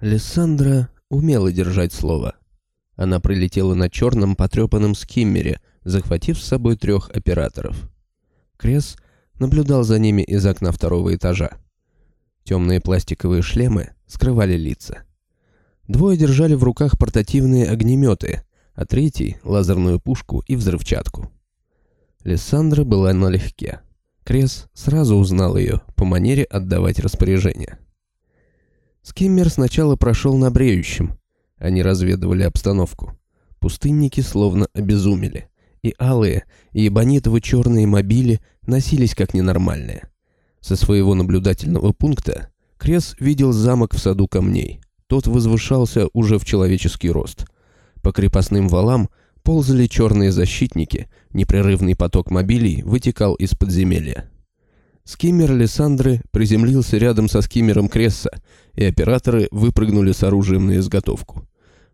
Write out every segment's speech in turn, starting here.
Лиссандра умела держать слово. Она прилетела на черном потрепанном скиммере, захватив с собой трех операторов. Крес наблюдал за ними из окна второго этажа. Темные пластиковые шлемы скрывали лица. Двое держали в руках портативные огнеметы, а третий — лазерную пушку и взрывчатку. Лиссандра была налегке. Крес сразу узнал ее по манере отдавать распоряжения. Скиммер сначала прошел на бреющем. Они разведывали обстановку. Пустынники словно обезумели. И алые, и эбонитово-черные мобили носились как ненормальные. Со своего наблюдательного пункта Крес видел замок в саду камней. Тот возвышался уже в человеческий рост. По крепостным валам ползали черные защитники, непрерывный поток мобилей вытекал из подземелья. Скиммер Лиссандры приземлился рядом со скиммером Кресса, и операторы выпрыгнули с оружием на изготовку.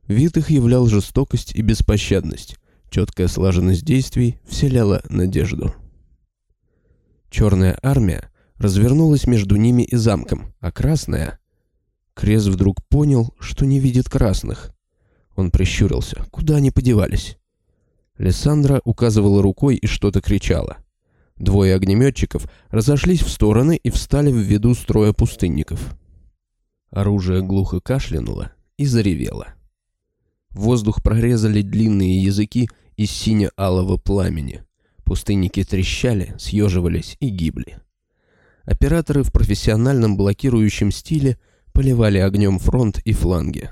Вид их являл жестокость и беспощадность. Четкая слаженность действий вселяла надежду. Черная армия развернулась между ними и замком, а красная... Крес вдруг понял, что не видит красных. Он прищурился. Куда они подевались? Лиссандра указывала рукой и что-то кричала. Двое огнеметчиков разошлись в стороны и встали в виду строя пустынников. Оружие глухо кашлянуло и заревело. Воздух прорезали длинные языки из сине-алого пламени. Пустынники трещали, съеживались и гибли. Операторы в профессиональном блокирующем стиле поливали огнем фронт и фланги.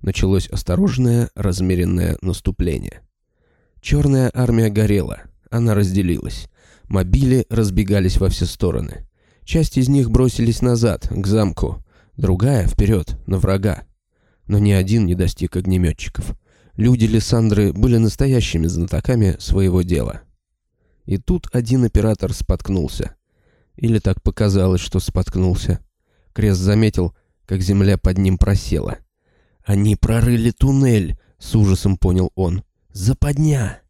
Началось осторожное, размеренное наступление. Черная армия горела, она разделилась. Мобили разбегались во все стороны. Часть из них бросились назад, к замку, другая — вперед, на врага. Но ни один не достиг огнеметчиков. Люди Лиссандры были настоящими знатоками своего дела. И тут один оператор споткнулся. Или так показалось, что споткнулся. Крест заметил, как земля под ним просела. «Они прорыли туннель!» — с ужасом понял он. «Западня!»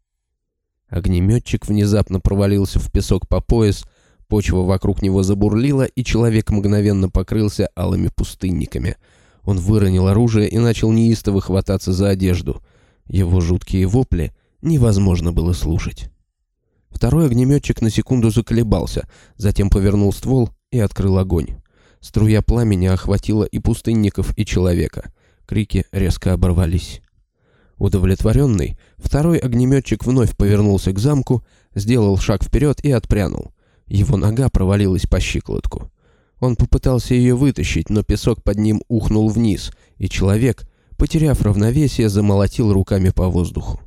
Огнеметчик внезапно провалился в песок по пояс, почва вокруг него забурлила, и человек мгновенно покрылся алыми пустынниками. Он выронил оружие и начал неистово хвататься за одежду. Его жуткие вопли невозможно было слушать. Второй огнеметчик на секунду заколебался, затем повернул ствол и открыл огонь. Струя пламени охватила и пустынников, и человека. Крики резко оборвались. Удовлетворенный, второй огнеметчик вновь повернулся к замку, сделал шаг вперед и отпрянул. Его нога провалилась по щиколотку. Он попытался ее вытащить, но песок под ним ухнул вниз, и человек, потеряв равновесие, замолотил руками по воздуху.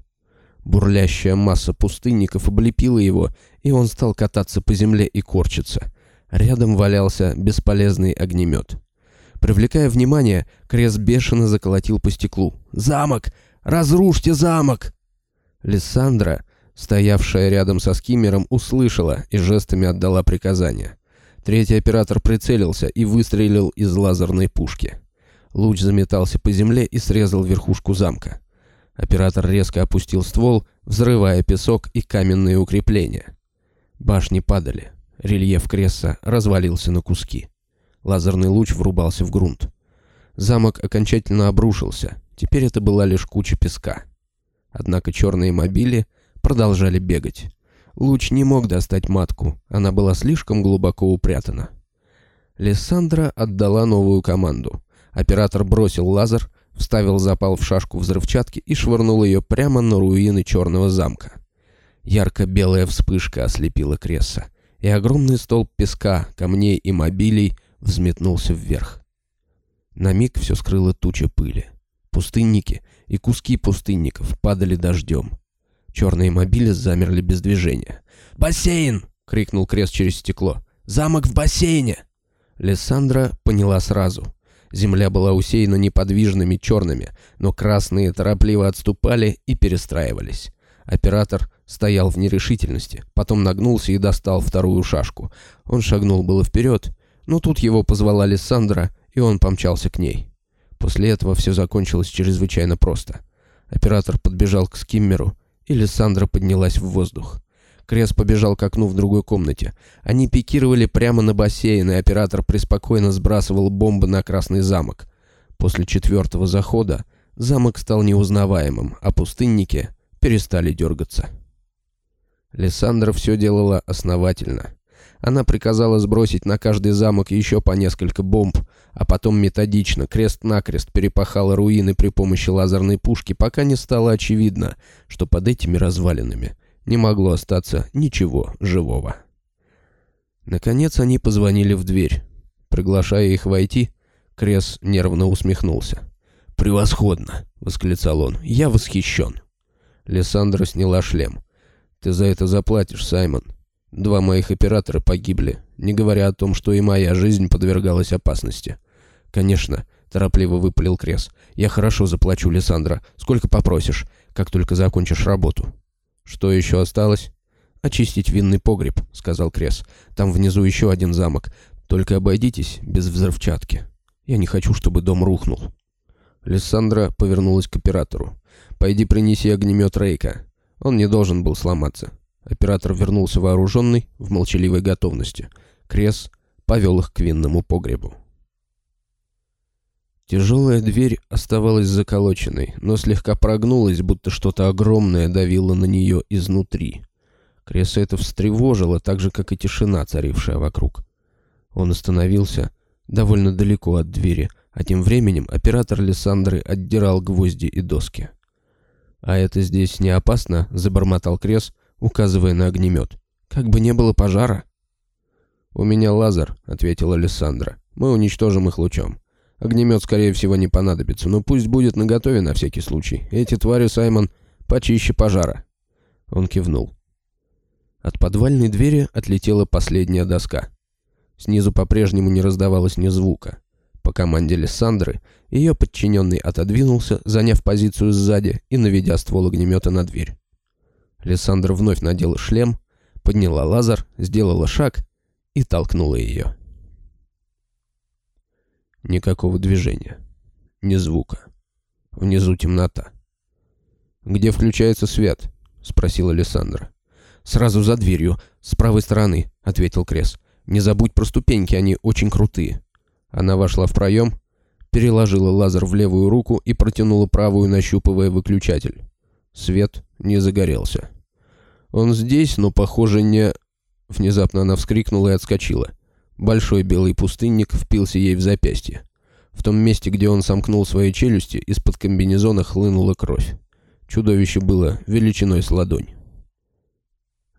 Бурлящая масса пустынников облепила его, и он стал кататься по земле и корчиться. Рядом валялся бесполезный огнемет. Привлекая внимание, Крес бешено заколотил по стеклу. «Замок! Разрушьте замок!» Лиссандра, стоявшая рядом со скиммером, услышала и жестами отдала приказание. Третий оператор прицелился и выстрелил из лазерной пушки. Луч заметался по земле и срезал верхушку замка. Оператор резко опустил ствол, взрывая песок и каменные укрепления. Башни падали. Рельеф Кресса развалился на куски. Лазерный луч врубался в грунт. Замок окончательно обрушился. Теперь это была лишь куча песка. Однако черные мобили продолжали бегать. Луч не мог достать матку, она была слишком глубоко упрятана. Лиссандра отдала новую команду. Оператор бросил лазер, вставил запал в шашку взрывчатки и швырнул ее прямо на руины черного замка. Ярко-белая вспышка ослепила Кресса, и огромный столб песка, камней и мобилей взметнулся вверх. На миг все скрыло туча пыли. Пустынники и куски пустынников падали дождем. Черные мобили замерли без движения. «Бассейн!» — крикнул Крест через стекло. «Замок в бассейне!» Лиссандра поняла сразу. Земля была усеяна неподвижными черными, но красные торопливо отступали и перестраивались. Оператор стоял в нерешительности, потом нагнулся и достал вторую шашку. Он шагнул было вперед, но тут его позвала Лиссандра, и он помчался к ней. После этого все закончилось чрезвычайно просто. Оператор подбежал к скиммеру, и Лиссандра поднялась в воздух. Крес побежал к окну в другой комнате. Они пикировали прямо на бассейн, и оператор преспокойно сбрасывал бомбы на Красный замок. После четвертого захода замок стал неузнаваемым, а пустынники перестали дергаться. Лиссандра все делала основательно. Она приказала сбросить на каждый замок еще по несколько бомб, а потом методично, крест-накрест перепахала руины при помощи лазерной пушки, пока не стало очевидно, что под этими развалинами не могло остаться ничего живого. Наконец они позвонили в дверь. Приглашая их войти, Крес нервно усмехнулся. «Превосходно!» — восклицал он. «Я восхищен!» Лиссандра сняла шлем. «Ты за это заплатишь, Саймон. Два моих оператора погибли, не говоря о том, что и моя жизнь подвергалась опасности. Конечно, торопливо выпалил Крес. Я хорошо заплачу, Лиссандра. Сколько попросишь, как только закончишь работу. Что еще осталось? «Очистить винный погреб», — сказал Крес. «Там внизу еще один замок. Только обойдитесь без взрывчатки. Я не хочу, чтобы дом рухнул». Лиссандра повернулась к оператору. «Пойди принеси огнемет Рейка. Он не должен был сломаться. Оператор вернулся вооруженный, в молчаливой готовности. Крес повел их к винному погребу. Тяжелая дверь оставалась заколоченной, но слегка прогнулась, будто что-то огромное давило на нее изнутри. Креса это встревожило, так же, как и тишина, царившая вокруг. Он остановился довольно далеко от двери, а тем временем оператор Лиссандры отдирал гвозди и доски. «А это здесь не опасно?» — забормотал Крес, указывая на огнемет. «Как бы не было пожара». «У меня лазер», — ответила Александра. «Мы уничтожим их лучом. Огнемет, скорее всего, не понадобится, но пусть будет наготове на всякий случай. Эти твари, Саймон, почище пожара». Он кивнул. От подвальной двери отлетела последняя доска. Снизу по-прежнему не раздавалось ни звука. По команде Лиссандры ее подчиненный отодвинулся, заняв позицию сзади и наведя ствол огнемета на дверь. Лиссандра вновь надела шлем, подняла лазер, сделала шаг и толкнула ее. Никакого движения. Ни звука. Внизу темнота. «Где включается свет?» — спросила Лиссандра. «Сразу за дверью, с правой стороны», — ответил Крес. «Не забудь про ступеньки, они очень крутые». Она вошла в проем, переложила лазер в левую руку и протянула правую, нащупывая выключатель. Свет не загорелся. «Он здесь, но, похоже, не...» Внезапно она вскрикнула и отскочила. Большой белый пустынник впился ей в запястье. В том месте, где он сомкнул свои челюсти, из-под комбинезона хлынула кровь. Чудовище было величиной с ладонь.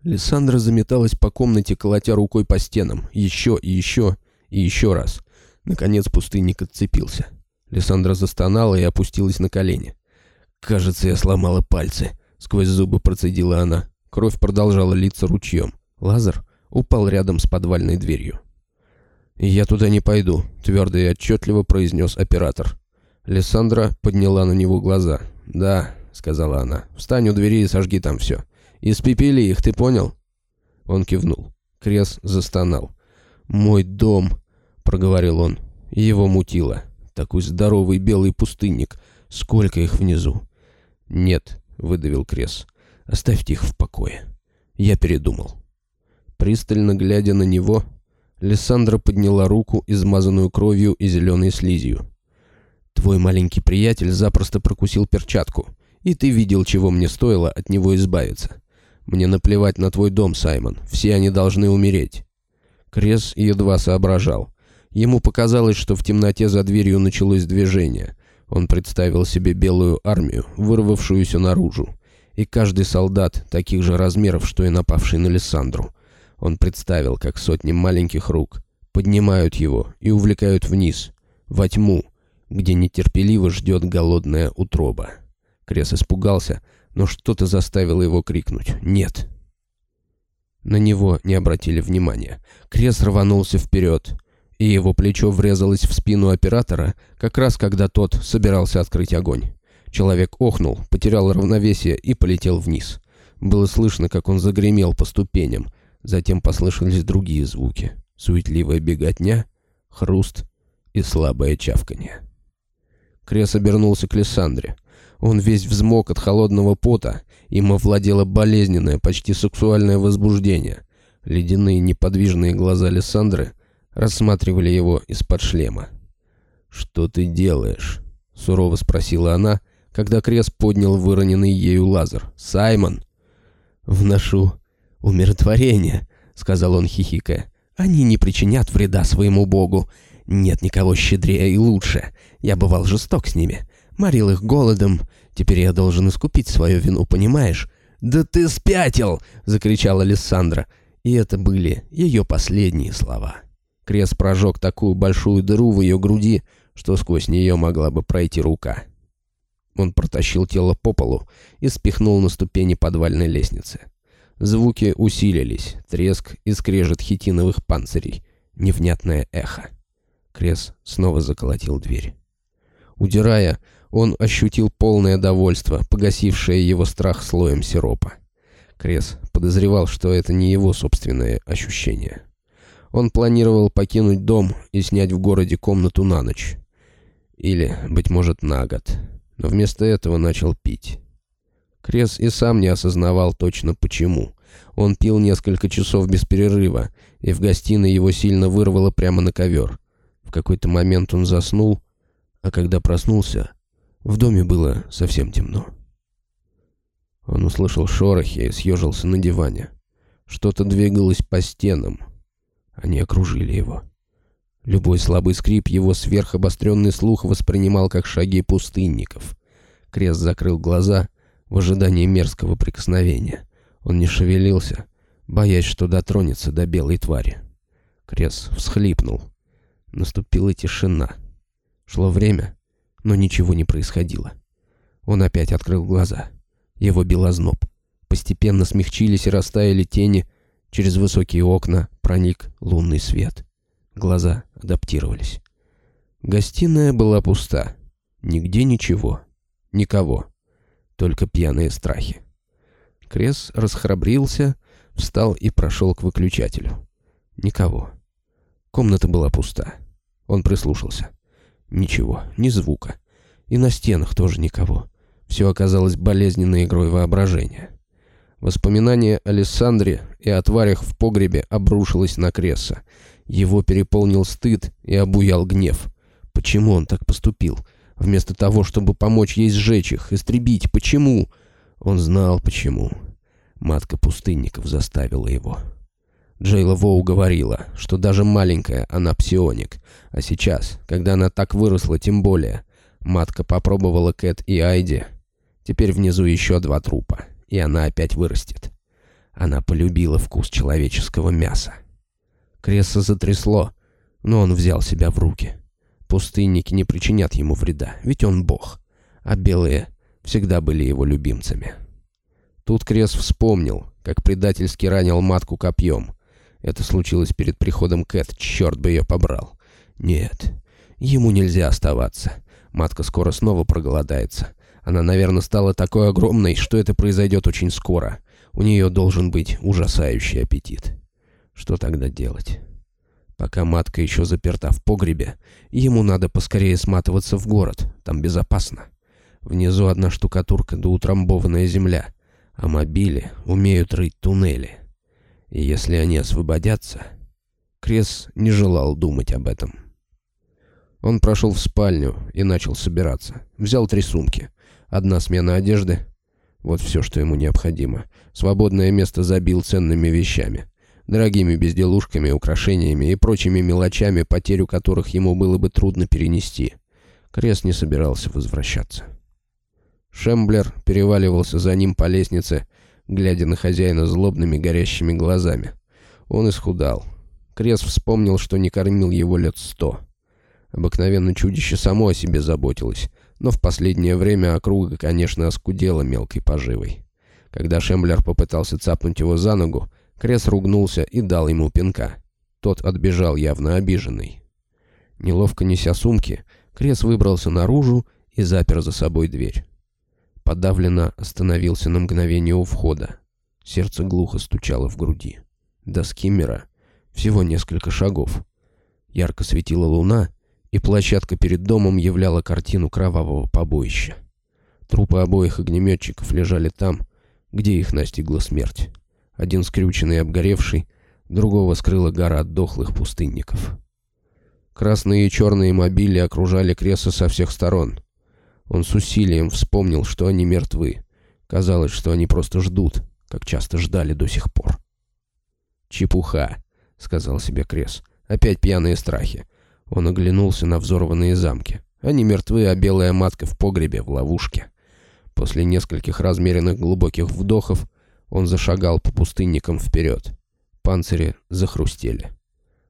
Лиссандра заметалась по комнате, колотя рукой по стенам. Еще и еще и еще раз. Наконец пустынник отцепился. Лиссандра застонала и опустилась на колени. «Кажется, я сломала пальцы», — сквозь зубы процедила она. Кровь продолжала литься ручьем. Лазер упал рядом с подвальной дверью. «Я туда не пойду», — твердо и отчетливо произнес оператор. Лиссандра подняла на него глаза. «Да», — сказала она, — «встань у двери и сожги там все. Испепели их, ты понял?» Он кивнул. Крес застонал. «Мой дом», — проговорил он. Его мутило. Такой здоровый белый пустынник. Сколько их внизу? «Нет», — выдавил Крес. «Оставьте их в покое». Я передумал. Пристально глядя на него, Лиссандра подняла руку, измазанную кровью и зеленой слизью. «Твой маленький приятель запросто прокусил перчатку, и ты видел, чего мне стоило от него избавиться. Мне наплевать на твой дом, Саймон, все они должны умереть». Крес едва соображал. Ему показалось, что в темноте за дверью началось движение. Он представил себе белую армию, вырвавшуюся наружу. И каждый солдат таких же размеров, что и напавший на Лиссандру. Он представил, как сотни маленьких рук поднимают его и увлекают вниз, во тьму, где нетерпеливо ждет голодная утроба. Крес испугался, но что-то заставило его крикнуть «Нет!». На него не обратили внимания. Крес рванулся вперед, и его плечо врезалось в спину оператора, как раз когда тот собирался открыть огонь. Человек охнул, потерял равновесие и полетел вниз. Было слышно, как он загремел по ступеням, Затем послышались другие звуки. Суетливая беготня, хруст и слабое чавканье. Крес обернулся к Лиссандре. Он весь взмок от холодного пота, им овладело болезненное, почти сексуальное возбуждение. Ледяные неподвижные глаза Лиссандры рассматривали его из-под шлема. «Что ты делаешь?» — сурово спросила она, когда Крес поднял выроненный ею лазер. «Саймон!» «Вношу умиротворение», — сказал он, хихикая. «Они не причинят вреда своему богу. Нет никого щедрее и лучше. Я бывал жесток с ними, морил их голодом. Теперь я должен искупить свою вину, понимаешь?» «Да ты спятил!» — закричала Александра. И это были ее последние слова. Крес прожег такую большую дыру в ее груди, что сквозь нее могла бы пройти рука. Он протащил тело по полу и спихнул на ступени подвальной лестницы. Звуки усилились, треск и скрежет хитиновых панцирей, невнятное эхо. Крес снова заколотил дверь. Удирая, он ощутил полное довольство, погасившее его страх слоем сиропа. Крес подозревал, что это не его собственное ощущение. Он планировал покинуть дом и снять в городе комнату на ночь. Или, быть может, на год. Но вместо этого начал пить. Крес и сам не осознавал точно почему. Он пил несколько часов без перерыва, и в гостиной его сильно вырвало прямо на ковер. В какой-то момент он заснул, а когда проснулся, в доме было совсем темно. Он услышал шорохи и съежился на диване. Что-то двигалось по стенам. Они окружили его. Любой слабый скрип его сверхобостренный слух воспринимал как шаги пустынников. Крест закрыл глаза в ожидании мерзкого прикосновения. Он не шевелился, боясь, что дотронется до белой твари. Крес всхлипнул. Наступила тишина. Шло время, но ничего не происходило. Он опять открыл глаза. Его бил озноб. Постепенно смягчились и растаяли тени. Через высокие окна проник лунный свет. Глаза адаптировались. Гостиная была пуста. Нигде ничего. Никого. Только пьяные страхи. Крес расхрабрился, встал и прошел к выключателю. Никого. Комната была пуста. Он прислушался. Ничего, ни звука. И на стенах тоже никого. Все оказалось болезненной игрой воображения. Воспоминание о Лиссандре и о тварях в погребе обрушилось на Кресса. Его переполнил стыд и обуял гнев. Почему он так поступил? Вместо того, чтобы помочь ей сжечь их, истребить. Почему? Он знал, почему. Матка пустынников заставила его. Джейла Воу говорила, что даже маленькая она псионик. А сейчас, когда она так выросла, тем более. Матка попробовала Кэт и Айди. Теперь внизу еще два трупа, и она опять вырастет. Она полюбила вкус человеческого мяса. Кресса затрясло, но он взял себя в руки. Пустынники не причинят ему вреда, ведь он бог, а белые всегда были его любимцами. Тут Крес вспомнил, как предательски ранил матку копьем. Это случилось перед приходом Кэт, черт бы ее побрал. Нет, ему нельзя оставаться. Матка скоро снова проголодается. Она, наверное, стала такой огромной, что это произойдет очень скоро. У нее должен быть ужасающий аппетит. Что тогда делать? Пока матка еще заперта в погребе, ему надо поскорее сматываться в город, там безопасно. Внизу одна штукатурка да утрамбованная земля, а мобили умеют рыть туннели. И если они освободятся... Крес не желал думать об этом. Он прошел в спальню и начал собираться. Взял три сумки. Одна смена одежды. Вот все, что ему необходимо. Свободное место забил ценными вещами дорогими безделушками, украшениями и прочими мелочами, потерю которых ему было бы трудно перенести. Крест не собирался возвращаться. Шемблер переваливался за ним по лестнице, глядя на хозяина злобными горящими глазами. Он исхудал. Крест вспомнил, что не кормил его лет сто. Обыкновенно чудище само о себе заботилось, но в последнее время округа, конечно, оскудела мелкой поживой. Когда Шемблер попытался цапнуть его за ногу, Крес ругнулся и дал ему пинка. Тот отбежал явно обиженный. Неловко неся сумки, Крес выбрался наружу и запер за собой дверь. Подавленно остановился на мгновение у входа. Сердце глухо стучало в груди. До скиммера всего несколько шагов. Ярко светила луна, и площадка перед домом являла картину кровавого побоища. Трупы обоих огнеметчиков лежали там, где их настигла смерть. Один скрюченный и обгоревший, другого скрыла гора дохлых пустынников. Красные и черные мобили окружали Креса со всех сторон. Он с усилием вспомнил, что они мертвы. Казалось, что они просто ждут, как часто ждали до сих пор. «Чепуха», — сказал себе Крес. «Опять пьяные страхи». Он оглянулся на взорванные замки. Они мертвы, а белая матка в погребе, в ловушке. После нескольких размеренных глубоких вдохов он зашагал по пустынникам вперед. Панцири захрустели.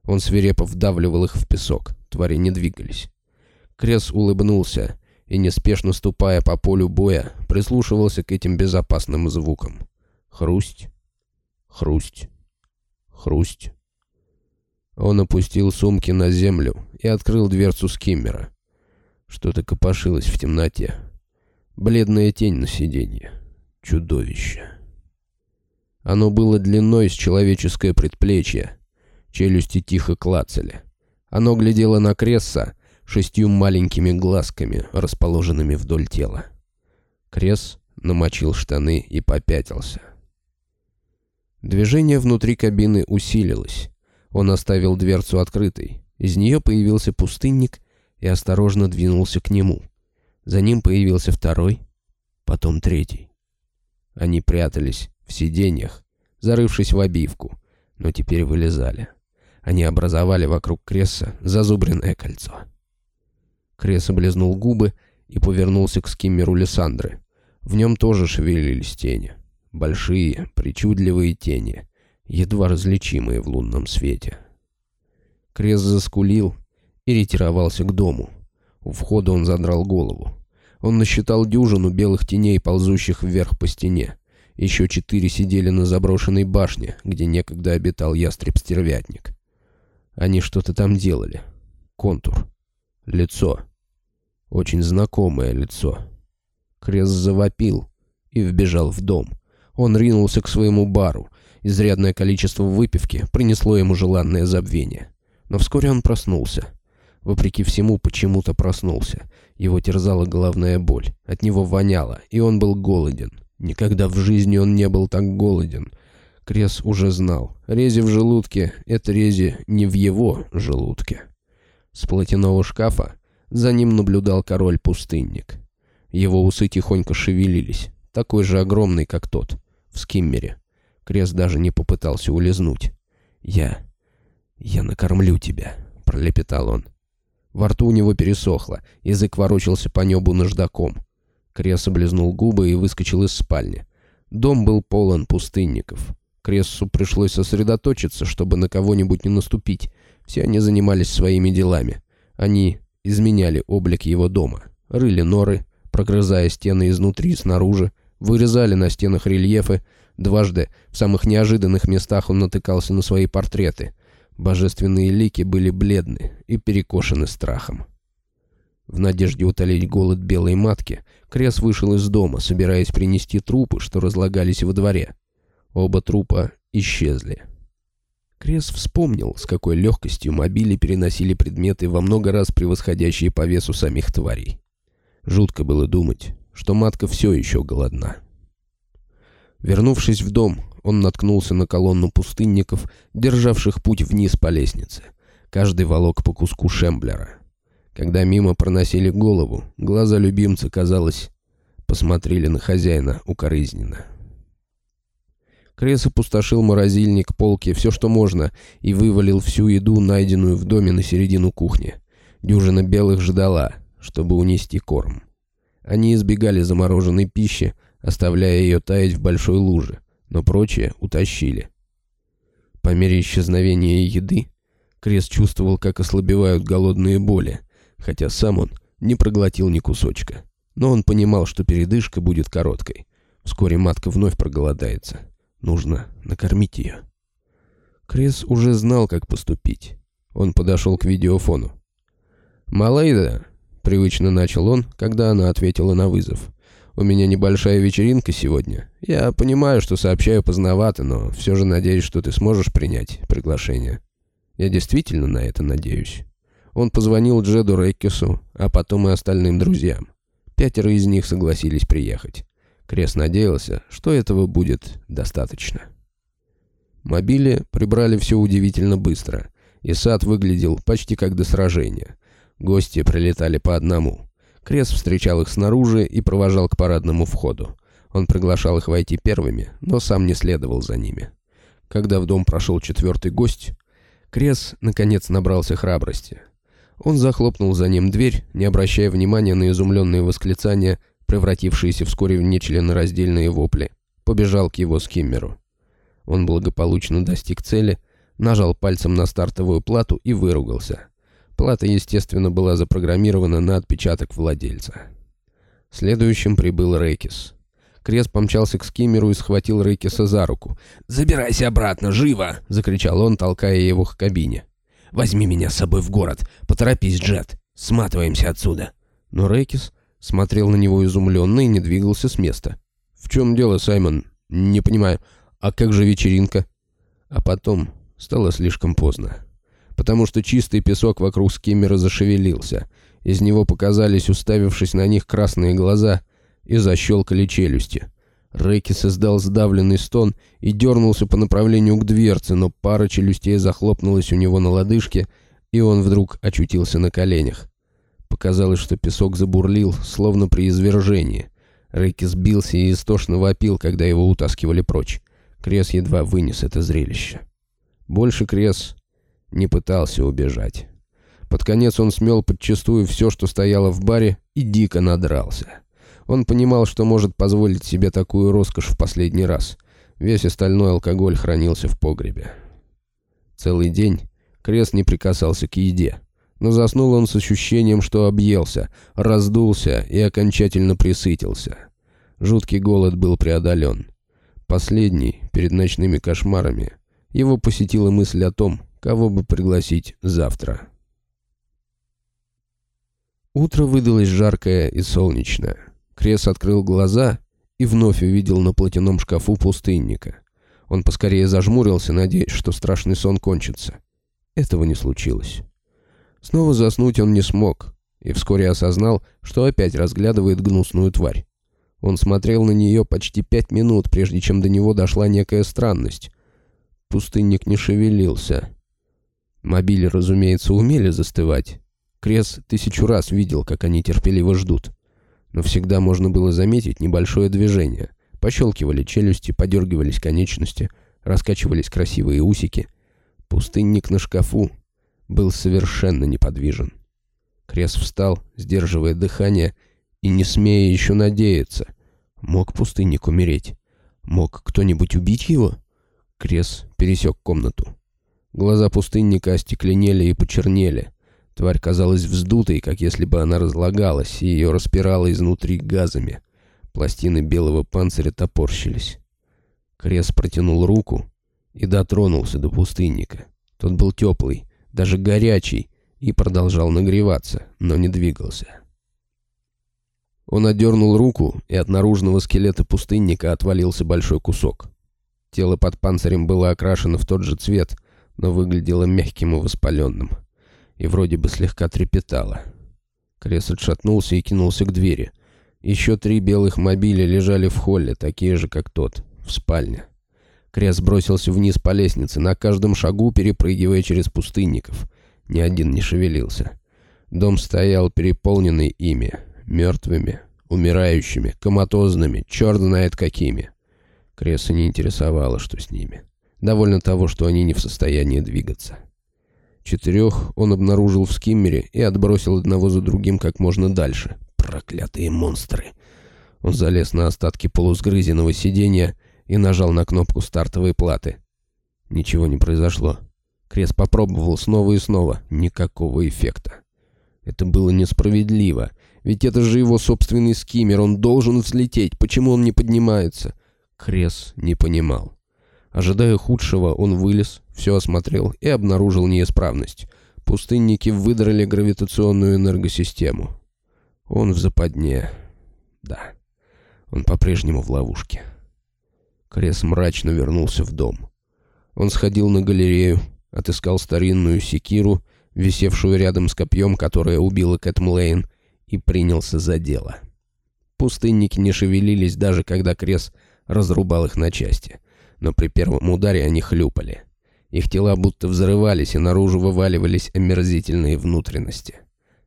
Он свирепо вдавливал их в песок. Твари не двигались. Крес улыбнулся и, неспешно ступая по полю боя, прислушивался к этим безопасным звукам. Хрусть, хрусть, хрусть. Он опустил сумки на землю и открыл дверцу скиммера. Что-то копошилось в темноте. Бледная тень на сиденье. Чудовище. Оно было длиной с человеческое предплечье. Челюсти тихо клацали. Оно глядело на Кресса шестью маленькими глазками, расположенными вдоль тела. Кресс намочил штаны и попятился. Движение внутри кабины усилилось. Он оставил дверцу открытой. Из нее появился пустынник и осторожно двинулся к нему. За ним появился второй, потом третий. Они прятались в сиденьях, зарывшись в обивку, но теперь вылезали. Они образовали вокруг Кресса зазубренное кольцо. Кресс облизнул губы и повернулся к скиммеру Лиссандры. В нем тоже шевелились тени. Большие, причудливые тени, едва различимые в лунном свете. Кресс заскулил и ретировался к дому. У входа он задрал голову. Он насчитал дюжину белых теней, ползущих вверх по стене. Еще четыре сидели на заброшенной башне, где некогда обитал ястреб-стервятник. Они что-то там делали. Контур. Лицо. Очень знакомое лицо. Крест завопил и вбежал в дом. Он ринулся к своему бару. Изрядное количество выпивки принесло ему желанное забвение. Но вскоре он проснулся. Вопреки всему, почему-то проснулся. Его терзала головная боль. От него воняло, и он был голоден. Никогда в жизни он не был так голоден. Крес уже знал. Рези в желудке — это рези не в его желудке. С платяного шкафа за ним наблюдал король-пустынник. Его усы тихонько шевелились, такой же огромный, как тот, в скиммере. Крес даже не попытался улизнуть. «Я... я накормлю тебя», — пролепетал он. Во рту у него пересохло, язык ворочался по небу наждаком. Крес облизнул губы и выскочил из спальни. Дом был полон пустынников. Крессу пришлось сосредоточиться, чтобы на кого-нибудь не наступить. Все они занимались своими делами. Они изменяли облик его дома. Рыли норы, прогрызая стены изнутри и снаружи, вырезали на стенах рельефы. Дважды в самых неожиданных местах он натыкался на свои портреты. Божественные лики были бледны и перекошены страхом. В надежде утолить голод белой матки, Крес вышел из дома, собираясь принести трупы, что разлагались во дворе. Оба трупа исчезли. Крес вспомнил, с какой легкостью мобили переносили предметы во много раз превосходящие по весу самих тварей. Жутко было думать, что матка все еще голодна. Вернувшись в дом, он наткнулся на колонну пустынников, державших путь вниз по лестнице. Каждый волок по куску шемблера. Когда мимо проносили голову, глаза любимца, казалось, посмотрели на хозяина укоризненно. Крес опустошил морозильник, полки, все, что можно, и вывалил всю еду, найденную в доме на середину кухни. Дюжина белых ждала, чтобы унести корм. Они избегали замороженной пищи, оставляя ее таять в большой луже, но прочее утащили. По мере исчезновения еды Крес чувствовал, как ослабевают голодные боли, хотя сам он не проглотил ни кусочка. Но он понимал, что передышка будет короткой. Вскоре матка вновь проголодается. Нужно накормить ее. Крес уже знал, как поступить. Он подошел к видеофону. «Малайда», — привычно начал он, когда она ответила на вызов. У меня небольшая вечеринка сегодня. Я понимаю, что сообщаю поздновато, но все же надеюсь, что ты сможешь принять приглашение. Я действительно на это надеюсь. Он позвонил Джеду Рейкесу, а потом и остальным друзьям. Пятеро из них согласились приехать. Крес надеялся, что этого будет достаточно. Мобили прибрали все удивительно быстро. и сад выглядел почти как до сражения. Гости прилетали по одному. Крес встречал их снаружи и провожал к парадному входу. Он приглашал их войти первыми, но сам не следовал за ними. Когда в дом прошел четвертый гость, Крес, наконец, набрался храбрости. Он захлопнул за ним дверь, не обращая внимания на изумленные восклицания, превратившиеся вскоре в нечленораздельные вопли. Побежал к его скиммеру. Он благополучно достиг цели, нажал пальцем на стартовую плату и выругался. Плата, естественно, была запрограммирована на отпечаток владельца. Следующим прибыл Рейкис. Крес помчался к скиммеру и схватил Рейкиса за руку. «Забирайся обратно, живо!» — закричал он, толкая его к кабине. «Возьми меня с собой в город. Поторопись, Джет. Сматываемся отсюда». Но Рейкис смотрел на него изумленно и не двигался с места. «В чем дело, Саймон? Не понимаю. А как же вечеринка?» А потом стало слишком поздно. Потому что чистый песок вокруг скиммера зашевелился. Из него показались, уставившись на них, красные глаза и защелкали челюсти. Рэкис издал сдавленный стон и дернулся по направлению к дверце, но пара челюстей захлопнулась у него на лодыжке, и он вдруг очутился на коленях. Показалось, что песок забурлил, словно при извержении. Рэкис бился и истошно вопил, когда его утаскивали прочь. Крес едва вынес это зрелище. Больше Крес не пытался убежать. Под конец он смел подчистую все, что стояло в баре, и дико надрался. Он понимал, что может позволить себе такую роскошь в последний раз. Весь остальной алкоголь хранился в погребе. Целый день Крест не прикасался к еде. Но заснул он с ощущением, что объелся, раздулся и окончательно присытился. Жуткий голод был преодолен. Последний, перед ночными кошмарами, его посетила мысль о том, кого бы пригласить завтра. Утро выдалось жаркое и солнечное. Крес открыл глаза и вновь увидел на платяном шкафу пустынника. Он поскорее зажмурился, надеясь, что страшный сон кончится. Этого не случилось. Снова заснуть он не смог, и вскоре осознал, что опять разглядывает гнусную тварь. Он смотрел на нее почти пять минут, прежде чем до него дошла некая странность. Пустынник не шевелился. Мобили, разумеется, умели застывать. Крес тысячу раз видел, как они терпеливо ждут но всегда можно было заметить небольшое движение. Пощелкивали челюсти, подергивались конечности, раскачивались красивые усики. Пустынник на шкафу был совершенно неподвижен. Крес встал, сдерживая дыхание и не смея еще надеяться. Мог пустынник умереть? Мог кто-нибудь убить его? Крес пересек комнату. Глаза пустынника остекленели и почернели. Тварь казалась вздутой, как если бы она разлагалась, и ее распирало изнутри газами. Пластины белого панциря топорщились. Крес протянул руку и дотронулся до пустынника. Тот был теплый, даже горячий, и продолжал нагреваться, но не двигался. Он отдернул руку, и от наружного скелета пустынника отвалился большой кусок. Тело под панцирем было окрашено в тот же цвет, но выглядело мягким и воспаленным и вроде бы слегка трепетала. Крес отшатнулся и кинулся к двери. Еще три белых мобиля лежали в холле, такие же, как тот, в спальне. Крес бросился вниз по лестнице, на каждом шагу перепрыгивая через пустынников. Ни один не шевелился. Дом стоял переполненный ими, мертвыми, умирающими, коматозными, черт знает какими. Креса не интересовало, что с ними. Довольно того, что они не в состоянии двигаться. Четырех он обнаружил в скиммере и отбросил одного за другим как можно дальше. Проклятые монстры! Он залез на остатки полусгрызенного сиденья и нажал на кнопку стартовой платы. Ничего не произошло. Крес попробовал снова и снова. Никакого эффекта. Это было несправедливо. Ведь это же его собственный скиммер. Он должен взлететь. Почему он не поднимается? Крес не понимал. Ожидая худшего, он вылез, все осмотрел и обнаружил неисправность. Пустынники выдрали гравитационную энергосистему. Он в западне. Да, он по-прежнему в ловушке. Крес мрачно вернулся в дом. Он сходил на галерею, отыскал старинную секиру, висевшую рядом с копьем, которое убило Кэтмлейн, и принялся за дело. Пустынники не шевелились, даже когда Крес разрубал их на части — но при первом ударе они хлюпали. Их тела будто взрывались, и наружу вываливались омерзительные внутренности.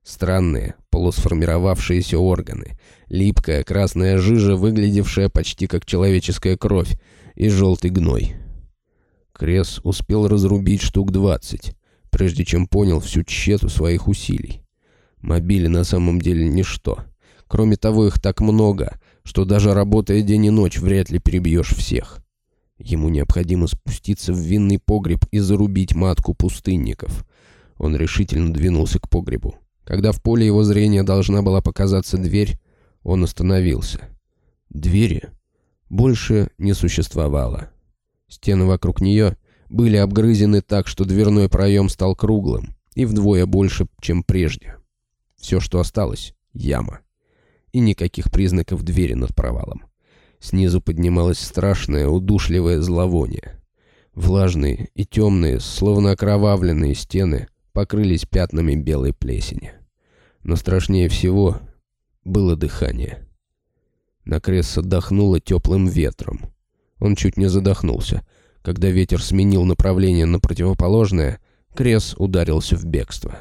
Странные, полусформировавшиеся органы, липкая красная жижа, выглядевшая почти как человеческая кровь, и желтый гной. Крес успел разрубить штук двадцать, прежде чем понял всю тщету своих усилий. Мобили на самом деле ничто. Кроме того, их так много, что даже работая день и ночь, вряд ли перебьешь всех. Ему необходимо спуститься в винный погреб и зарубить матку пустынников. Он решительно двинулся к погребу. Когда в поле его зрения должна была показаться дверь, он остановился. Двери больше не существовало. Стены вокруг нее были обгрызены так, что дверной проем стал круглым и вдвое больше, чем прежде. Все, что осталось — яма. И никаких признаков двери над провалом. Снизу поднималось страшное, удушливое зловоние. Влажные и темные, словно окровавленные стены покрылись пятнами белой плесени. Но страшнее всего было дыхание. На Кресса дохнуло теплым ветром. Он чуть не задохнулся. Когда ветер сменил направление на противоположное, Кресс ударился в бегство.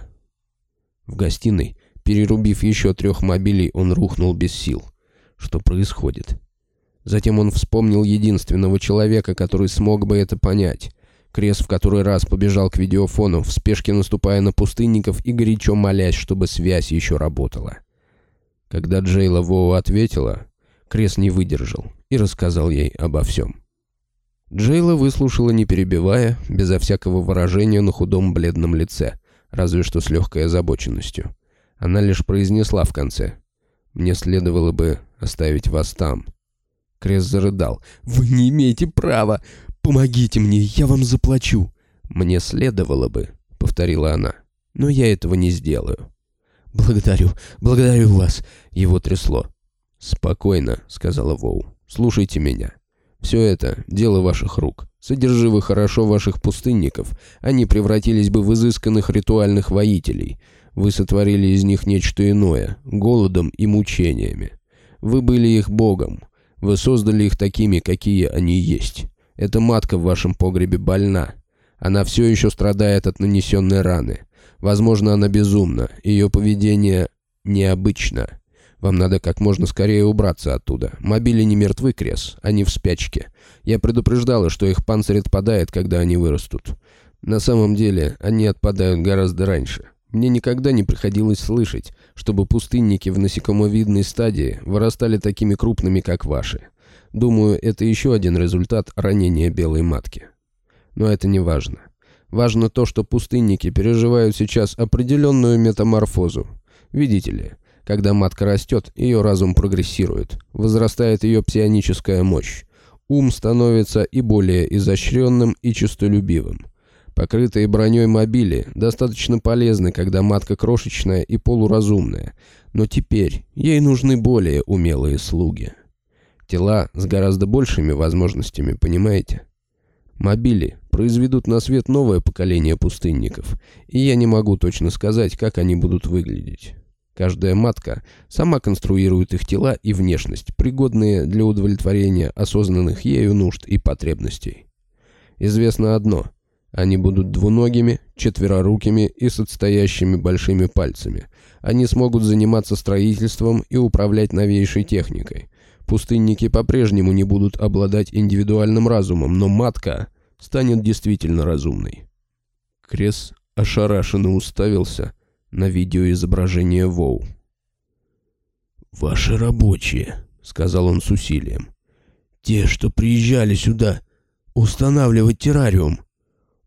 В гостиной, перерубив еще трех мобилей, он рухнул без сил. Что происходит? Затем он вспомнил единственного человека, который смог бы это понять. Крес в который раз побежал к видеофону, в спешке наступая на пустынников и горячо молясь, чтобы связь еще работала. Когда Джейла Воу ответила, Крес не выдержал и рассказал ей обо всем. Джейла выслушала, не перебивая, безо всякого выражения на худом бледном лице, разве что с легкой озабоченностью. Она лишь произнесла в конце «Мне следовало бы оставить вас там». Крес зарыдал. «Вы не имеете права! Помогите мне, я вам заплачу!» «Мне следовало бы», — повторила она. «Но я этого не сделаю». «Благодарю, благодарю вас!» Его трясло. «Спокойно», — сказала Воу. «Слушайте меня. Все это — дело ваших рук. Содержи вы хорошо ваших пустынников, они превратились бы в изысканных ритуальных воителей. Вы сотворили из них нечто иное, голодом и мучениями. Вы были их богом, вы создали их такими, какие они есть. Эта матка в вашем погребе больна. Она все еще страдает от нанесенной раны. Возможно, она безумна. Ее поведение необычно. Вам надо как можно скорее убраться оттуда. Мобили не мертвы, Крес. Они в спячке. Я предупреждала, что их панцирь отпадает, когда они вырастут. На самом деле, они отпадают гораздо раньше. Мне никогда не приходилось слышать, чтобы пустынники в насекомовидной стадии вырастали такими крупными, как ваши. Думаю, это еще один результат ранения белой матки. Но это не важно. Важно то, что пустынники переживают сейчас определенную метаморфозу. Видите ли, когда матка растет, ее разум прогрессирует, возрастает ее псионическая мощь. Ум становится и более изощренным и честолюбивым. Покрытые броней мобили достаточно полезны, когда матка крошечная и полуразумная, но теперь ей нужны более умелые слуги. Тела с гораздо большими возможностями, понимаете? Мобили произведут на свет новое поколение пустынников, и я не могу точно сказать, как они будут выглядеть. Каждая матка сама конструирует их тела и внешность, пригодные для удовлетворения осознанных ею нужд и потребностей. Известно одно – они будут двуногими, четверорукими и с отстоящими большими пальцами. Они смогут заниматься строительством и управлять новейшей техникой. Пустынники по-прежнему не будут обладать индивидуальным разумом, но матка станет действительно разумной. Крес ошарашенно уставился на видеоизображение Воу. «Ваши рабочие», — сказал он с усилием. «Те, что приезжали сюда устанавливать террариум».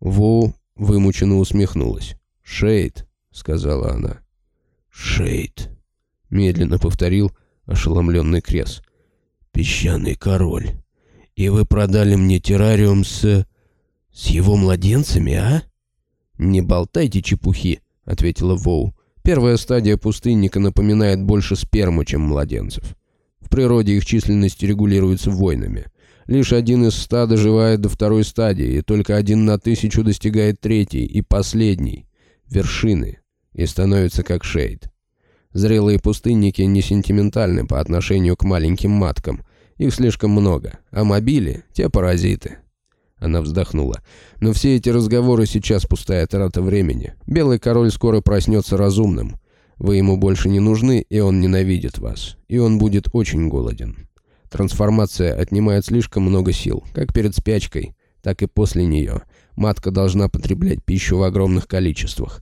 Воу вымученно усмехнулась. «Шейд», — сказала она. «Шейд», — медленно повторил ошеломленный Крес. «Песчаный король. И вы продали мне террариум с... с его младенцами, а?» «Не болтайте чепухи», — ответила Воу. «Первая стадия пустынника напоминает больше сперму, чем младенцев. В природе их численность регулируется войнами. Лишь один из ста доживает до второй стадии, и только один на тысячу достигает третьей и последней, вершины, и становится как шейд. Зрелые пустынники не сентиментальны по отношению к маленьким маткам, их слишком много, а мобили — те паразиты. Она вздохнула. «Но все эти разговоры сейчас пустая трата времени. Белый король скоро проснется разумным. Вы ему больше не нужны, и он ненавидит вас. И он будет очень голоден. Трансформация отнимает слишком много сил, как перед спячкой, так и после нее. Матка должна потреблять пищу в огромных количествах.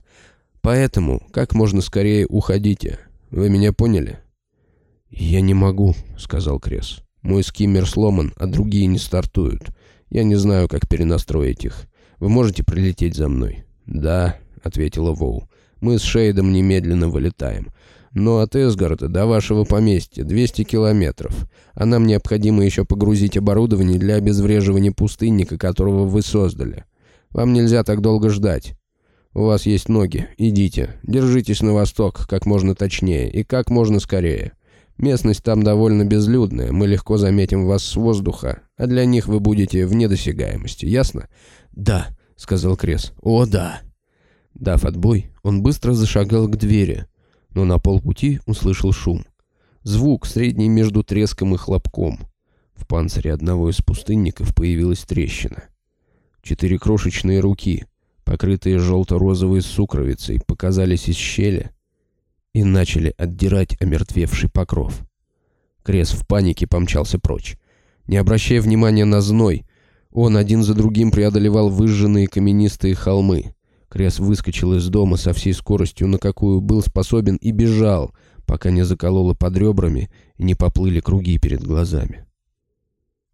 Поэтому как можно скорее уходите. Вы меня поняли?» «Я не могу», — сказал Крес. «Мой скиммер сломан, а другие не стартуют. Я не знаю, как перенастроить их. Вы можете прилететь за мной?» «Да», — ответила Воу. «Мы с Шейдом немедленно вылетаем. Но от Эсгарда до вашего поместья 200 километров, а нам необходимо еще погрузить оборудование для обезвреживания пустынника, которого вы создали. Вам нельзя так долго ждать. У вас есть ноги. Идите. Держитесь на восток как можно точнее и как можно скорее. Местность там довольно безлюдная, мы легко заметим вас с воздуха, а для них вы будете в недосягаемости, ясно?» «Да», — сказал Крес. «О, да». Дав отбой, он быстро зашагал к двери, но на полпути услышал шум. Звук, средний между треском и хлопком. В панцире одного из пустынников появилась трещина. Четыре крошечные руки, покрытые желто-розовой сукровицей, показались из щели и начали отдирать омертвевший покров. Крес в панике помчался прочь. Не обращая внимания на зной, он один за другим преодолевал выжженные каменистые холмы. Крес выскочил из дома со всей скоростью, на какую был способен, и бежал, пока не закололо под ребрами и не поплыли круги перед глазами.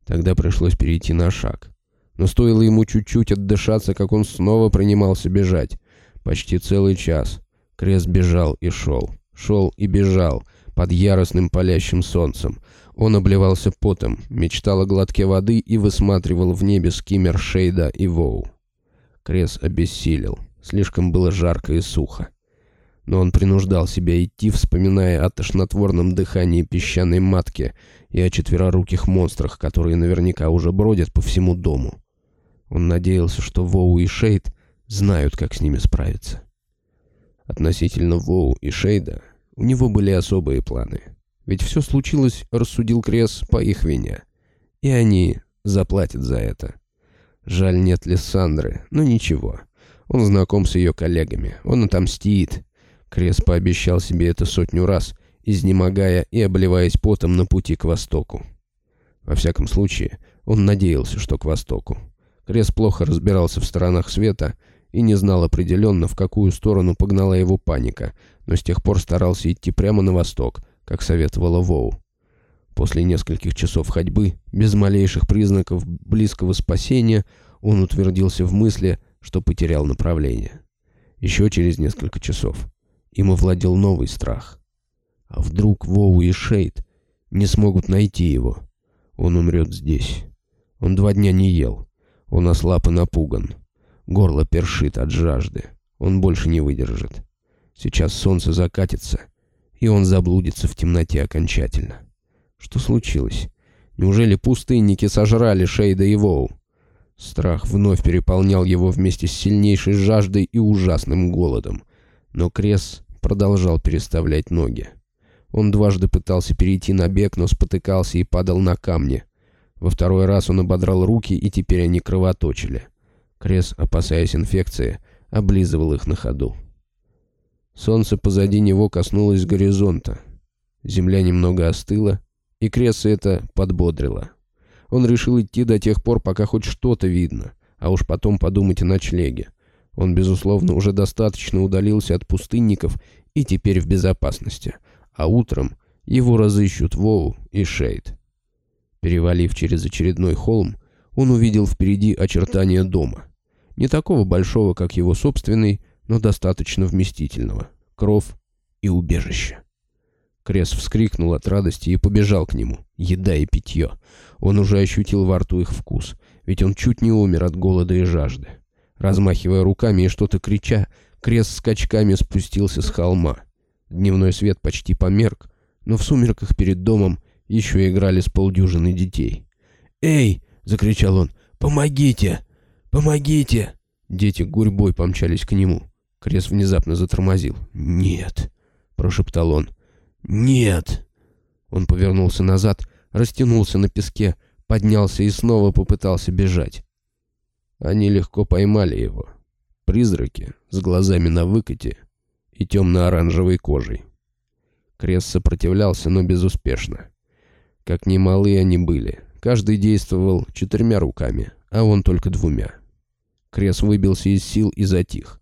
Тогда пришлось перейти на шаг. Но стоило ему чуть-чуть отдышаться, как он снова принимался бежать. Почти целый час. Крес бежал и шел. Шел и бежал под яростным палящим солнцем. Он обливался потом, мечтал о глотке воды и высматривал в небе скиммер Шейда и Воу. Крес обессилел. Слишком было жарко и сухо. Но он принуждал себя идти, вспоминая о тошнотворном дыхании песчаной матки и о четвероруких монстрах, которые наверняка уже бродят по всему дому. Он надеялся, что Воу и Шейд знают, как с ними справиться. Относительно Воу и Шейда у него были особые планы. Ведь все случилось, рассудил Крес, по их вине. И они заплатят за это. Жаль, нет Лиссандры, но ничего. Он знаком с ее коллегами. Он отомстит. Крес пообещал себе это сотню раз, изнемогая и обливаясь потом на пути к востоку. Во всяком случае, он надеялся, что к востоку. Крес плохо разбирался в сторонах света и не знал определенно, в какую сторону погнала его паника, но с тех пор старался идти прямо на восток, как советовала Воу. После нескольких часов ходьбы, без малейших признаков близкого спасения, он утвердился в мысли – что потерял направление. Еще через несколько часов им овладел новый страх. А вдруг Воу и Шейд не смогут найти его? Он умрет здесь. Он два дня не ел. Он ослаб и напуган. Горло першит от жажды. Он больше не выдержит. Сейчас солнце закатится, и он заблудится в темноте окончательно. Что случилось? Неужели пустынники сожрали Шейда и Воу? Страх вновь переполнял его вместе с сильнейшей жаждой и ужасным голодом. Но Крес продолжал переставлять ноги. Он дважды пытался перейти на бег, но спотыкался и падал на камни. Во второй раз он ободрал руки, и теперь они кровоточили. Крес, опасаясь инфекции, облизывал их на ходу. Солнце позади него коснулось горизонта. Земля немного остыла, и Креса это подбодрило. Он решил идти до тех пор, пока хоть что-то видно, а уж потом подумать о ночлеге. Он, безусловно, уже достаточно удалился от пустынников и теперь в безопасности. А утром его разыщут Воу и Шейд. Перевалив через очередной холм, он увидел впереди очертания дома. Не такого большого, как его собственный, но достаточно вместительного. Кров и убежище. Крес вскрикнул от радости и побежал к нему. Еда и питье. Он уже ощутил во рту их вкус, ведь он чуть не умер от голода и жажды. Размахивая руками и что-то крича, Крес скачками спустился с холма. Дневной свет почти померк, но в сумерках перед домом еще играли с полдюжины детей. «Эй!» — закричал он. «Помогите! Помогите!» Дети гурьбой помчались к нему. Крес внезапно затормозил. «Нет!» — прошептал он. «Нет!» Он повернулся назад, растянулся на песке, поднялся и снова попытался бежать. Они легко поймали его. Призраки с глазами на выкате и темно-оранжевой кожей. Крес сопротивлялся, но безуспешно. Как немалые они были. Каждый действовал четырьмя руками, а он только двумя. Крес выбился из сил и затих.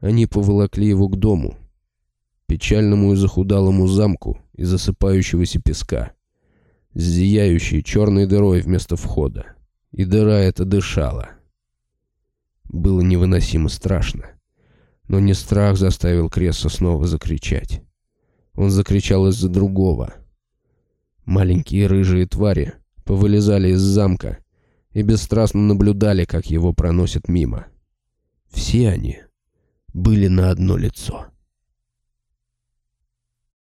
Они поволокли его к дому, печальному и захудалому замку из засыпающегося песка, с зияющей черной дырой вместо входа. И дыра эта дышала. Было невыносимо страшно. Но не страх заставил Кресса снова закричать. Он закричал из-за другого. Маленькие рыжие твари повылезали из замка и бесстрастно наблюдали, как его проносят мимо. Все они были на одно лицо.